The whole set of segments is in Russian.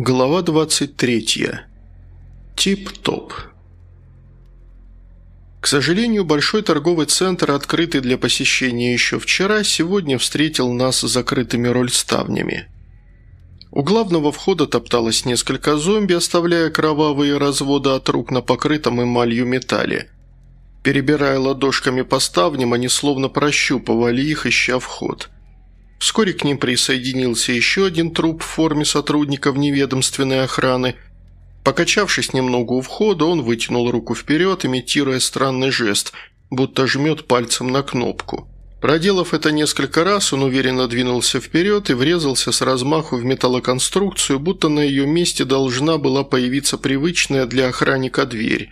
Глава 23. Тип-топ. К сожалению, большой торговый центр, открытый для посещения еще вчера, сегодня встретил нас закрытыми рольставнями. У главного входа топталось несколько зомби, оставляя кровавые разводы от рук на покрытом эмалью металле. Перебирая ладошками по ставням, они словно прощупывали их, ища вход – Вскоре к ним присоединился еще один труп в форме сотрудника вневедомственной охраны. Покачавшись немного у входа, он вытянул руку вперед, имитируя странный жест, будто жмет пальцем на кнопку. Проделав это несколько раз, он уверенно двинулся вперед и врезался с размаху в металлоконструкцию, будто на ее месте должна была появиться привычная для охранника дверь.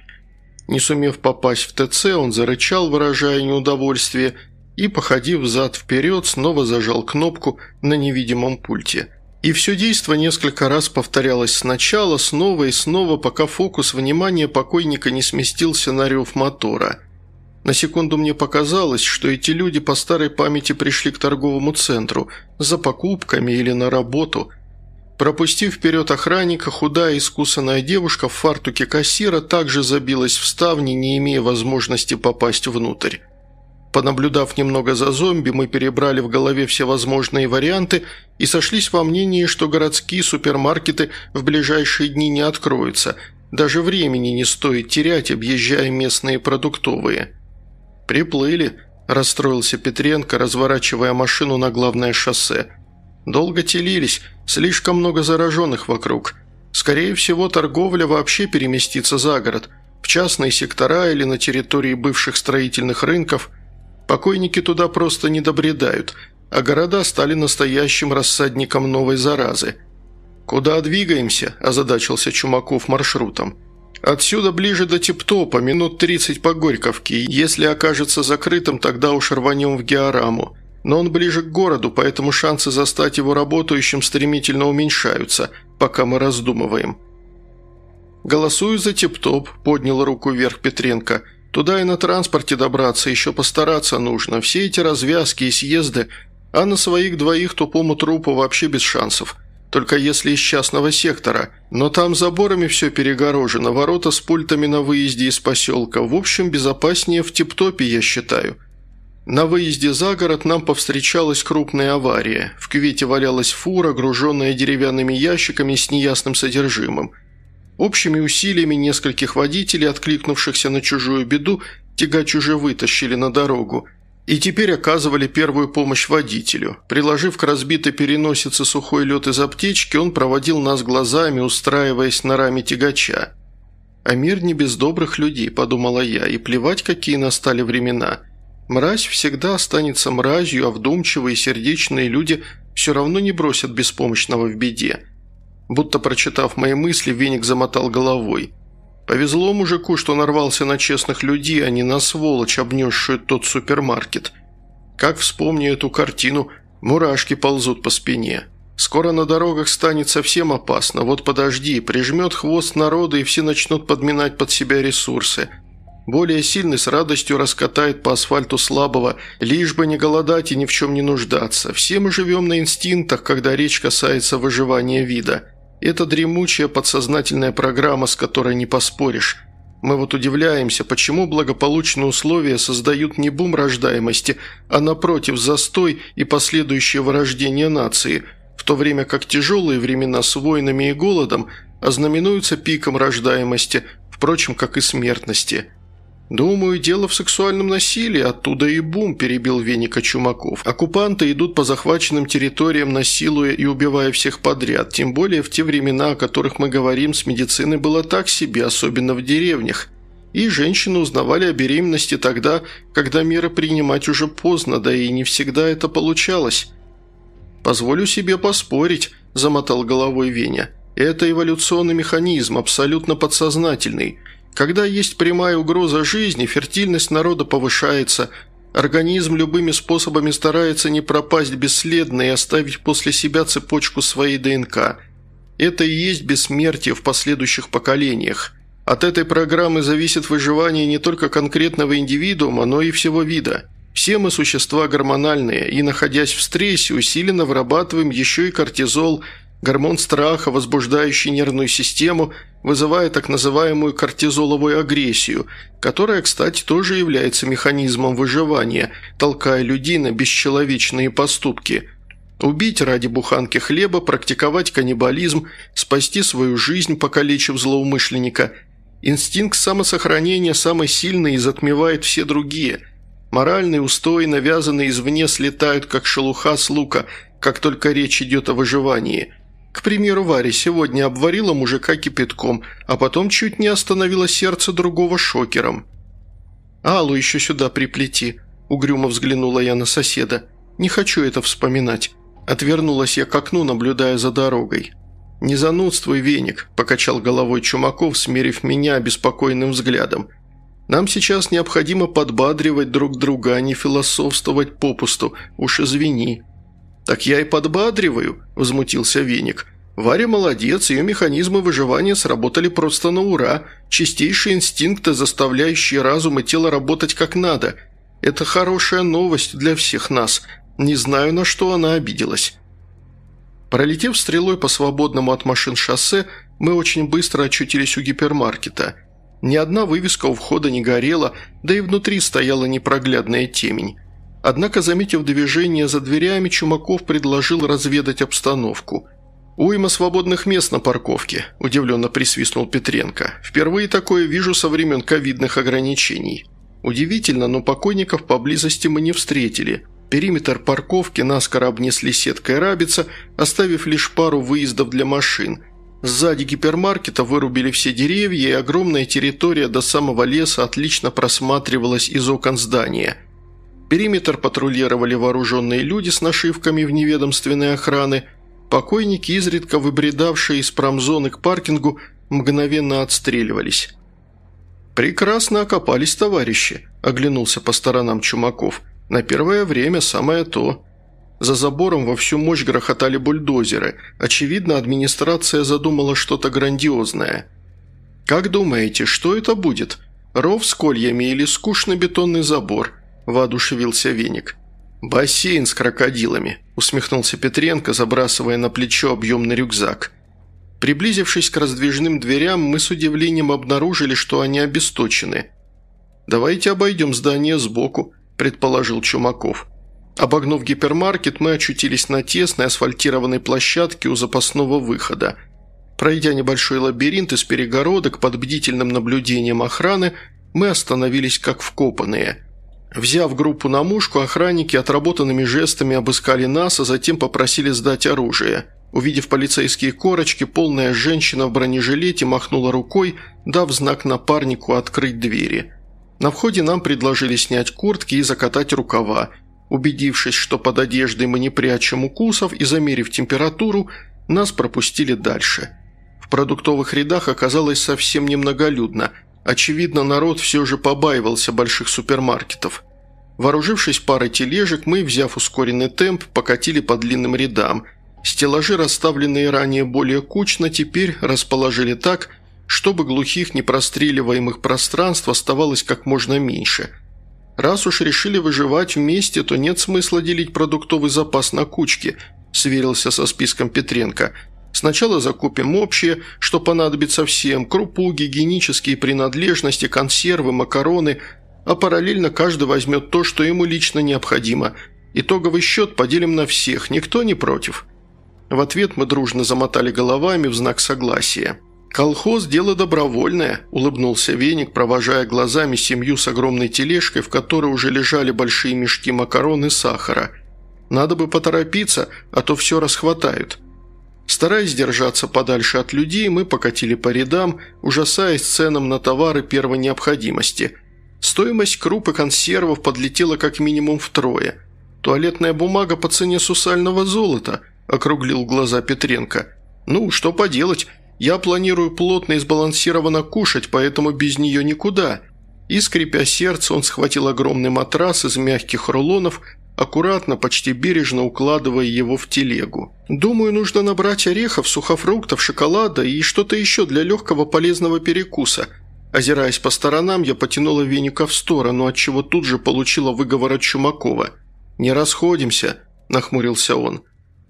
Не сумев попасть в ТЦ, он зарычал, выражая неудовольствие – и, походив взад-вперед, снова зажал кнопку на невидимом пульте. И все действо несколько раз повторялось сначала, снова и снова, пока фокус внимания покойника не сместился на рев мотора. На секунду мне показалось, что эти люди по старой памяти пришли к торговому центру за покупками или на работу. Пропустив вперед охранника, худая искусанная девушка в фартуке кассира также забилась в ставни, не имея возможности попасть внутрь. Понаблюдав немного за зомби, мы перебрали в голове все возможные варианты и сошлись во мнении, что городские супермаркеты в ближайшие дни не откроются. Даже времени не стоит терять, объезжая местные продуктовые. «Приплыли», – расстроился Петренко, разворачивая машину на главное шоссе. «Долго телились, слишком много зараженных вокруг. Скорее всего, торговля вообще переместится за город, в частные сектора или на территории бывших строительных рынков – Покойники туда просто не добредают, а города стали настоящим рассадником новой заразы. «Куда двигаемся?» – озадачился Чумаков маршрутом. «Отсюда ближе до Типтопа, минут 30 по Горьковке. Если окажется закрытым, тогда уж рванем в Геораму. Но он ближе к городу, поэтому шансы застать его работающим стремительно уменьшаются, пока мы раздумываем». «Голосую за Типтоп», – поднял руку вверх Петренко – Туда и на транспорте добраться еще постараться нужно. Все эти развязки и съезды, а на своих двоих тупому трупу вообще без шансов. Только если из частного сектора. Но там заборами все перегорожено, ворота с пультами на выезде из поселка. В общем, безопаснее в тип-топе, я считаю. На выезде за город нам повстречалась крупная авария. В кювете валялась фура, груженная деревянными ящиками с неясным содержимым – Общими усилиями нескольких водителей, откликнувшихся на чужую беду, тягач уже вытащили на дорогу и теперь оказывали первую помощь водителю. Приложив к разбитой переносице сухой лед из аптечки, он проводил нас глазами, устраиваясь на раме тягача. «А мир не без добрых людей», – подумала я, – «и плевать, какие настали времена. Мразь всегда останется мразью, а вдумчивые и сердечные люди все равно не бросят беспомощного в беде». Будто прочитав мои мысли, веник замотал головой. Повезло мужику, что нарвался на честных людей, а не на сволочь, обнесшую тот супермаркет. Как вспомню эту картину, мурашки ползут по спине. Скоро на дорогах станет совсем опасно. Вот подожди, прижмет хвост народа, и все начнут подминать под себя ресурсы. Более сильный с радостью раскатает по асфальту слабого, лишь бы не голодать и ни в чем не нуждаться. Все мы живем на инстинктах, когда речь касается выживания вида. Это дремучая подсознательная программа, с которой не поспоришь. Мы вот удивляемся, почему благополучные условия создают не бум рождаемости, а напротив застой и последующее вырождение нации, в то время как тяжелые времена с войнами и голодом ознаменуются пиком рождаемости, впрочем, как и смертности – «Думаю, дело в сексуальном насилии, оттуда и бум», – перебил Веника Чумаков. «Оккупанты идут по захваченным территориям, насилуя и убивая всех подряд, тем более в те времена, о которых мы говорим, с медициной было так себе, особенно в деревнях. И женщины узнавали о беременности тогда, когда меры принимать уже поздно, да и не всегда это получалось». «Позволю себе поспорить», – замотал головой Веня. «Это эволюционный механизм, абсолютно подсознательный». Когда есть прямая угроза жизни, фертильность народа повышается, организм любыми способами старается не пропасть бесследно и оставить после себя цепочку своей ДНК. Это и есть бессмертие в последующих поколениях. От этой программы зависит выживание не только конкретного индивидуума, но и всего вида. Все мы существа гормональные, и, находясь в стрессе, усиленно вырабатываем еще и кортизол, Гормон страха, возбуждающий нервную систему, вызывает так называемую кортизоловую агрессию, которая, кстати, тоже является механизмом выживания, толкая людей на бесчеловечные поступки. Убить ради буханки хлеба, практиковать каннибализм, спасти свою жизнь, покалечив злоумышленника. Инстинкт самосохранения самый сильный и затмевает все другие. Моральные устои, навязанные извне, слетают, как шелуха с лука, как только речь идет о выживании – к примеру, Варя сегодня обварила мужика кипятком, а потом чуть не остановила сердце другого шокером. «Аллу еще сюда приплети», – угрюмо взглянула я на соседа. «Не хочу это вспоминать». Отвернулась я к окну, наблюдая за дорогой. «Не занудствуй, веник», – покачал головой Чумаков, смерив меня обеспокоенным взглядом. «Нам сейчас необходимо подбадривать друг друга, а не философствовать попусту, уж извини». «Так я и подбадриваю», – возмутился Веник. «Варя молодец, ее механизмы выживания сработали просто на ура. Чистейшие инстинкты, заставляющие разум и тело работать как надо. Это хорошая новость для всех нас. Не знаю, на что она обиделась». Пролетев стрелой по свободному от машин шоссе, мы очень быстро очутились у гипермаркета. Ни одна вывеска у входа не горела, да и внутри стояла непроглядная темень. Однако, заметив движение за дверями, Чумаков предложил разведать обстановку. «Уйма свободных мест на парковке», – удивленно присвистнул Петренко. «Впервые такое вижу со времен ковидных ограничений». Удивительно, но покойников поблизости мы не встретили. Периметр парковки наскоро обнесли сеткой рабица, оставив лишь пару выездов для машин. Сзади гипермаркета вырубили все деревья, и огромная территория до самого леса отлично просматривалась из окон здания – Периметр патрулировали вооруженные люди с нашивками в неведомственной охраны. Покойники, изредка выбредавшие из промзоны к паркингу, мгновенно отстреливались. «Прекрасно окопались товарищи», – оглянулся по сторонам Чумаков. «На первое время самое то». За забором во всю мощь грохотали бульдозеры. Очевидно, администрация задумала что-то грандиозное. «Как думаете, что это будет? Ров с кольями или скучный бетонный забор?» – воодушевился веник. «Бассейн с крокодилами», – усмехнулся Петренко, забрасывая на плечо объемный рюкзак. Приблизившись к раздвижным дверям, мы с удивлением обнаружили, что они обесточены. «Давайте обойдем здание сбоку», – предположил Чумаков. Обогнув гипермаркет, мы очутились на тесной асфальтированной площадке у запасного выхода. Пройдя небольшой лабиринт из перегородок под бдительным наблюдением охраны, мы остановились как вкопанные – Взяв группу на мушку, охранники отработанными жестами обыскали нас, а затем попросили сдать оружие. Увидев полицейские корочки, полная женщина в бронежилете махнула рукой, дав знак напарнику открыть двери. На входе нам предложили снять куртки и закатать рукава. Убедившись, что под одеждой мы не прячем укусов и замерив температуру, нас пропустили дальше. В продуктовых рядах оказалось совсем немноголюдно – Очевидно, народ все же побаивался больших супермаркетов. Вооружившись парой тележек, мы, взяв ускоренный темп, покатили по длинным рядам. Стеллажи, расставленные ранее более кучно, теперь расположили так, чтобы глухих непростреливаемых пространств оставалось как можно меньше. Раз уж решили выживать вместе, то нет смысла делить продуктовый запас на кучки, сверился со списком Петренко – Сначала закупим общее, что понадобится всем, крупу, гигиенические принадлежности, консервы, макароны, а параллельно каждый возьмет то, что ему лично необходимо. Итоговый счет поделим на всех, никто не против». В ответ мы дружно замотали головами в знак согласия. «Колхоз – дело добровольное», – улыбнулся Веник, провожая глазами семью с огромной тележкой, в которой уже лежали большие мешки макарон и сахара. «Надо бы поторопиться, а то все расхватают». Стараясь держаться подальше от людей, мы покатили по рядам, ужасаясь ценам на товары первой необходимости. Стоимость круп и консервов подлетела как минимум втрое. «Туалетная бумага по цене сусального золота», – округлил глаза Петренко. «Ну, что поделать, я планирую плотно и сбалансированно кушать, поэтому без нее никуда». И, скрипя сердце, он схватил огромный матрас из мягких рулонов, аккуратно, почти бережно укладывая его в телегу. «Думаю, нужно набрать орехов, сухофруктов, шоколада и что-то еще для легкого полезного перекуса». Озираясь по сторонам, я потянула веника в сторону, отчего тут же получила выговор от Чумакова. «Не расходимся», – нахмурился он.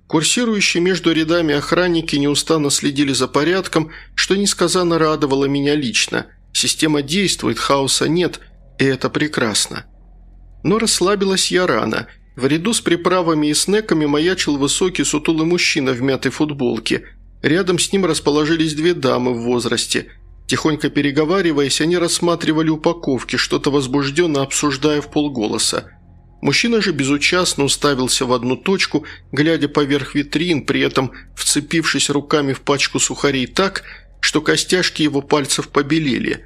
Курсирующие между рядами охранники неустанно следили за порядком, что несказанно радовало меня лично. Система действует, хаоса нет, и это прекрасно. Но расслабилась я рано. В ряду с приправами и снеками маячил высокий сутулый мужчина в мятой футболке. Рядом с ним расположились две дамы в возрасте. Тихонько переговариваясь, они рассматривали упаковки, что-то возбужденно обсуждая в полголоса. Мужчина же безучастно уставился в одну точку, глядя поверх витрин, при этом вцепившись руками в пачку сухарей так, что костяшки его пальцев побелели.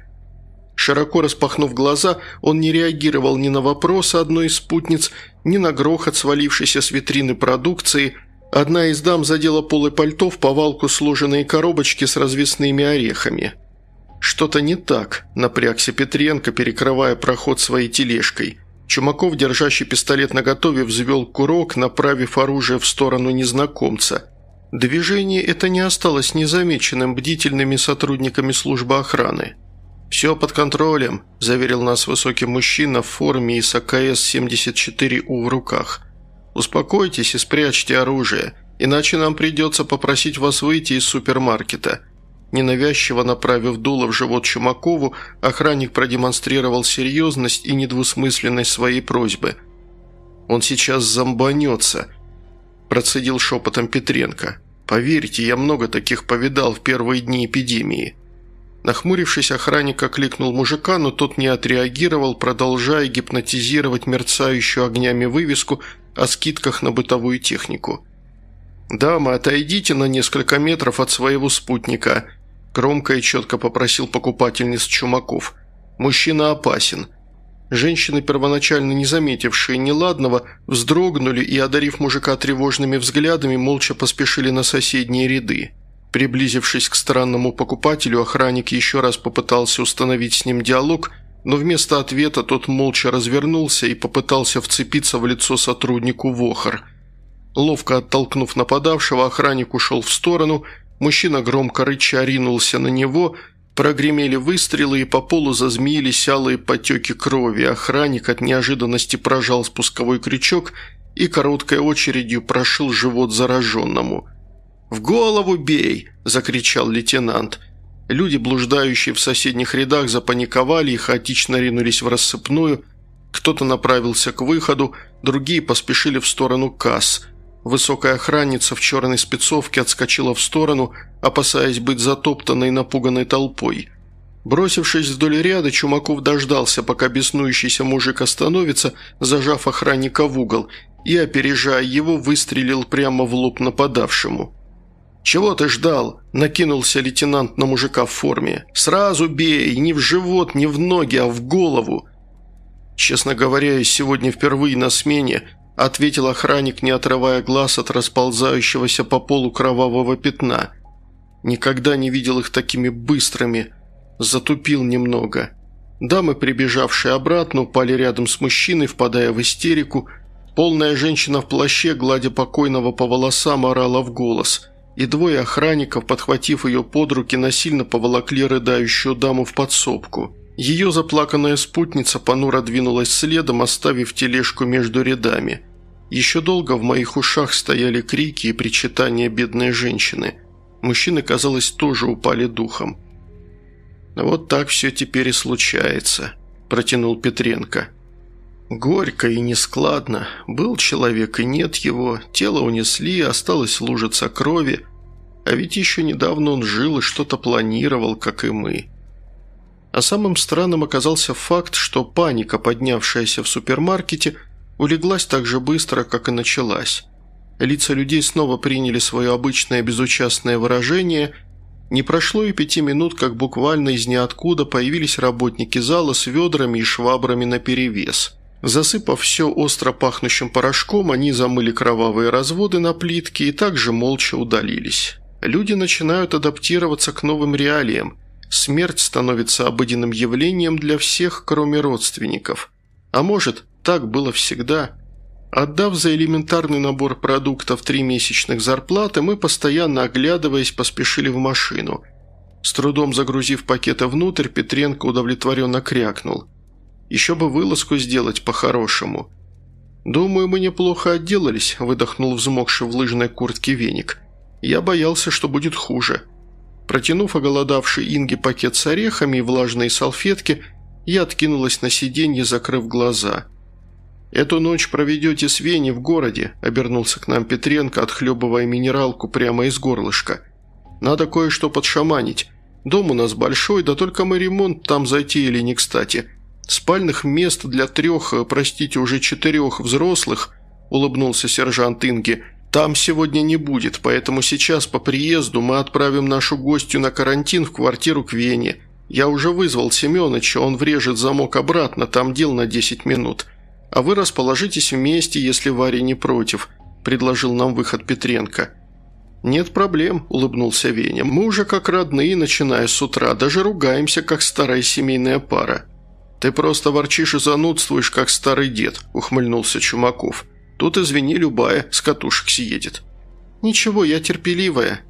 Широко распахнув глаза, он не реагировал ни на вопросы одной из спутниц, ни на грохот, свалившийся с витрины продукции. Одна из дам задела полы пальто в повалку сложенные коробочки с развесными орехами. «Что-то не так», – напрягся Петренко, перекрывая проход своей тележкой – Чумаков, держащий пистолет наготове, взвел курок, направив оружие в сторону незнакомца. Движение это не осталось незамеченным бдительными сотрудниками службы охраны. «Все под контролем», – заверил нас высокий мужчина в форме из АКС-74У в руках. «Успокойтесь и спрячьте оружие, иначе нам придется попросить вас выйти из супермаркета. Ненавязчиво направив дуло в живот Чумакову, охранник продемонстрировал серьезность и недвусмысленность своей просьбы. «Он сейчас зомбанется», – процедил шепотом Петренко. «Поверьте, я много таких повидал в первые дни эпидемии». Нахмурившись, охранник окликнул мужика, но тот не отреагировал, продолжая гипнотизировать мерцающую огнями вывеску о скидках на бытовую технику. «Дама, отойдите на несколько метров от своего спутника», Громко и четко попросил покупательниц Чумаков. «Мужчина опасен». Женщины, первоначально не заметившие неладного, вздрогнули и, одарив мужика тревожными взглядами, молча поспешили на соседние ряды. Приблизившись к странному покупателю, охранник еще раз попытался установить с ним диалог, но вместо ответа тот молча развернулся и попытался вцепиться в лицо сотруднику Вохор. Ловко оттолкнув нападавшего, охранник ушел в сторону – Мужчина громко рыча ринулся на него, прогремели выстрелы и по полу зазмеились алые потеки крови. Охранник от неожиданности прожал спусковой крючок и короткой очередью прошил живот зараженному. «В голову бей!» – закричал лейтенант. Люди, блуждающие в соседних рядах, запаниковали и хаотично ринулись в рассыпную. Кто-то направился к выходу, другие поспешили в сторону касс – Высокая охранница в черной спецовке отскочила в сторону, опасаясь быть затоптанной напуганной толпой. Бросившись вдоль ряда, Чумаков дождался, пока беснующийся мужик остановится, зажав охранника в угол, и, опережая его, выстрелил прямо в лоб нападавшему. «Чего ты ждал?» – накинулся лейтенант на мужика в форме. «Сразу бей, не в живот, не в ноги, а в голову!» Честно говоря, я сегодня впервые на смене – ответил охранник, не отрывая глаз от расползающегося по полу кровавого пятна. «Никогда не видел их такими быстрыми. Затупил немного». Дамы, прибежавшие обратно, упали рядом с мужчиной, впадая в истерику. Полная женщина в плаще, гладя покойного по волосам, орала в голос. И двое охранников, подхватив ее под руки, насильно поволокли рыдающую даму в подсобку. Ее заплаканная спутница понуро двинулась следом, оставив тележку между рядами. Еще долго в моих ушах стояли крики и причитания бедной женщины. Мужчины, казалось, тоже упали духом. «Вот так все теперь и случается», – протянул Петренко. «Горько и нескладно. Был человек и нет его. Тело унесли, осталось лужица крови. А ведь еще недавно он жил и что-то планировал, как и мы». А самым странным оказался факт, что паника, поднявшаяся в супермаркете, улеглась так же быстро, как и началась. Лица людей снова приняли свое обычное безучастное выражение. Не прошло и пяти минут, как буквально из ниоткуда появились работники зала с ведрами и швабрами наперевес. Засыпав все остро пахнущим порошком, они замыли кровавые разводы на плитке и также молча удалились. Люди начинают адаптироваться к новым реалиям – смерть становится обыденным явлением для всех, кроме родственников. А может, так было всегда. Отдав за элементарный набор продуктов три месячных зарплаты, мы, постоянно оглядываясь, поспешили в машину. С трудом загрузив пакеты внутрь, Петренко удовлетворенно крякнул. «Еще бы вылазку сделать по-хорошему». «Думаю, мы неплохо отделались», – выдохнул взмокший в лыжной куртке веник. «Я боялся, что будет хуже». Протянув оголодавший Инге пакет с орехами и влажные салфетки, я откинулась на сиденье, закрыв глаза. «Эту ночь проведете с Вени в городе», – обернулся к нам Петренко, отхлебывая минералку прямо из горлышка. «Надо кое-что подшаманить. Дом у нас большой, да только мы ремонт там затеяли не кстати. Спальных мест для трех, э, простите, уже четырех взрослых», – улыбнулся сержант Инги, – «там сегодня не будет, поэтому сейчас по приезду мы отправим нашу гостью на карантин в квартиру к Вене. Я уже вызвал Семеновича, он врежет замок обратно, там дел на 10 минут. А вы расположитесь вместе, если Варя не против», – предложил нам выход Петренко. «Нет проблем», – улыбнулся Веня. «Мы уже как родные, начиная с утра, даже ругаемся, как старая семейная пара». «Ты просто ворчишь и занудствуешь, как старый дед», – ухмыльнулся Чумаков. «Тут, извини, любая с катушек съедет». «Ничего, я терпеливая».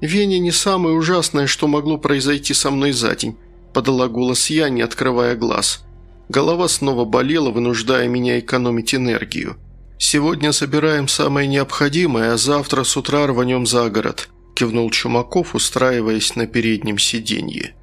«Веня не самое ужасное, что могло произойти со мной за день», – подала голос я, не открывая глаз. Голова снова болела, вынуждая меня экономить энергию. «Сегодня собираем самое необходимое, а завтра с утра рванем за город», – кивнул Чумаков, устраиваясь на переднем сиденье.